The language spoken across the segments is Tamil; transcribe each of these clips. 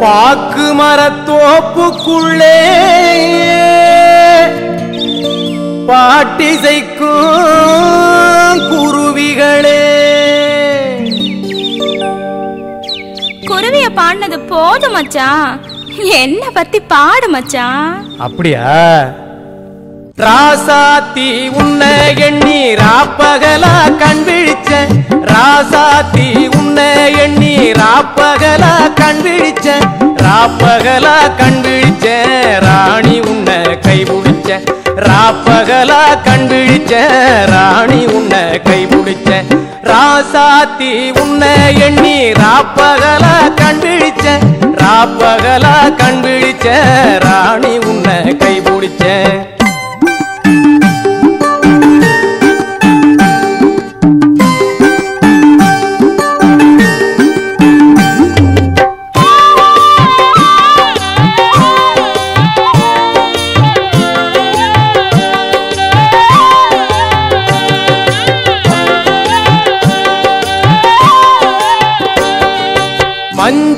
பாக்கு மரத்தோப்புக்குள்ளே பாட்டிசைக்கும் குருவிகளே. குருவிய பாடினது போதும் மச்சான். என்ன பத்தி பாடு மச்சான். அப்படியா? ராசாத்தி உன்னை எண்ணி ராப்பகலா கண் விழிச்ச ராசாத்தி உன்னை எண்ணி ராப்பகலா கண் விழிச்ச ராப்பகலா கண் விழிச்ச ராணி உன்னை கைபிடிச்ச ராப்பகலா கண் விழிச்ச ராணி உன்னை கைபிடிச்ச ராசாத்தி உன்னை எண்ணி ராப்பகலா கண் விழிச்ச ராப்பகலா கண் விழிச்ச ராணி உன்னை கைபிடிச்ச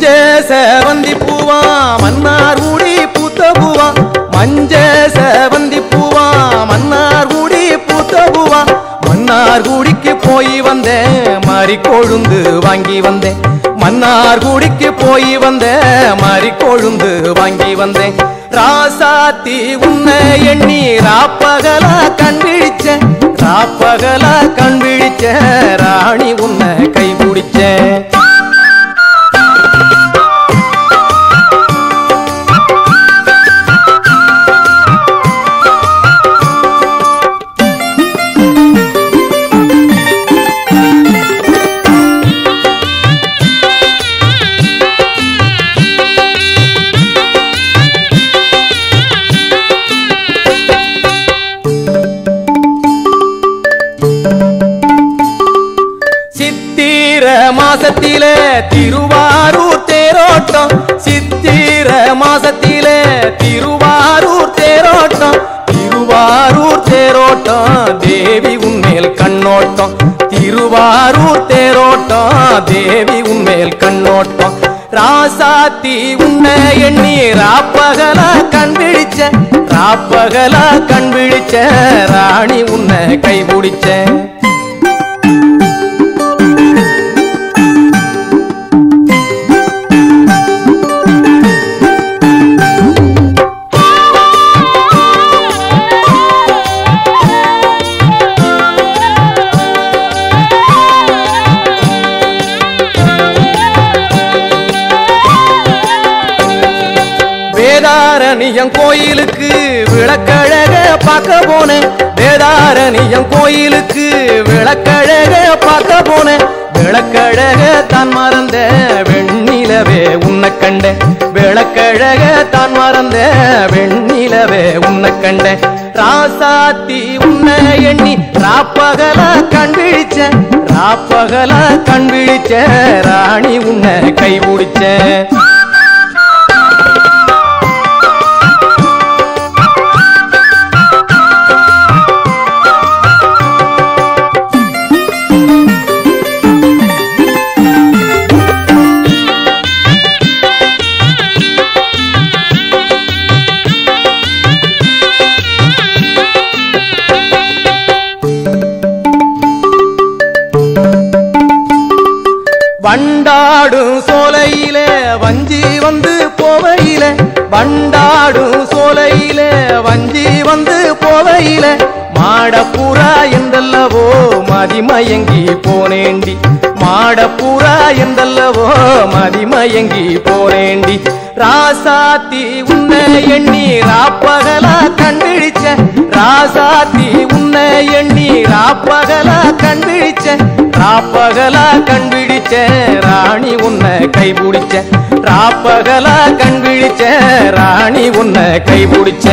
மஞ்ச செவந்தி பூவா மன்னார் ஊடி பூத்த பூவா மஞ்ச செவந்தி பூவா மன்னார் ஊடி பூத்த பூவா மன்னார் கூடிக்கு போய் வந்தேன் மாறி கொழுந்து வாங்கி வந்தேன். மன்னார் கூடிக்கு போய் வந்தேன் மாறி கொழுந்து வாங்கி வந்தேன். ராசாத்தி உன்னை எண்ணி ராப்பகலா கண்டிழிச்ச ராப்பகலா கண்டிழிச்ச ராணி உன்னை கை மாசத்தில திருவாரூர் தேரோட்டம். சித்திர மாசத்தில திருவாரூர் தேரோட்டம். திருவாரூர் தேரோட்டம் தேவி உண்மையில் கண்ணோட்டம். திருவாரூர் தேரோட்டம் தேவி உண்மையில் கண்ணோட்டம். ராசாத்தி உன்னை எண்ணி ராப்பகலா கண் விழிச்ச ராப்பகலா கண் விழிச்ச ராணி உன்னை கைபிடிச்ச வேதாரணியம் கோயிலுக்கு விளக்கழக பார்க்க போனேன். வேதாரணியம் கோயிலுக்கு விளக்கழக பார்க்க போனேன். விளக்கழக தான் மறந்த வெண்ணிலவே உன்னை கண்ட விளக்கழக தான் மறந்த வெண்ணிலவே உன்னை கண்ட ராசாத்தி உன்னை எண்ணி ராப்பகலா கண் விழிச்ச ராப்பகலா கண் விழிச்ச ராணி உன்னை கை பிடிச்ச வண்டாடும் சோலையிலே வஞ்சி வந்து போவையில. வண்டாடும் சோலையிலே வஞ்சி வந்து போவையில. மாடப்புறா என்றல்லவோ மதிமயங்கி போனேண்டி. மாடப்புறா என்றல்லவோ மதிமயங்கி போனேண்டி. ராசாத்தி உன்னை எண்ணி ராப்பகலா கண்டிழிச்ச ராசாத்தி உன்னை எண்ணி ராப்பகலா கண்டிழி ராப்பகலா கண்பிடிச்ச ராணி உன்னை கைபிடிச்ச ராப்பகலா கண்பிடிச்ச ராணி உன்னை கைபிடிச்ச